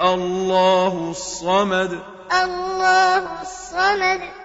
اللَّهُ الصَّمَدُ. اللَّهُ الصَّمَدُ.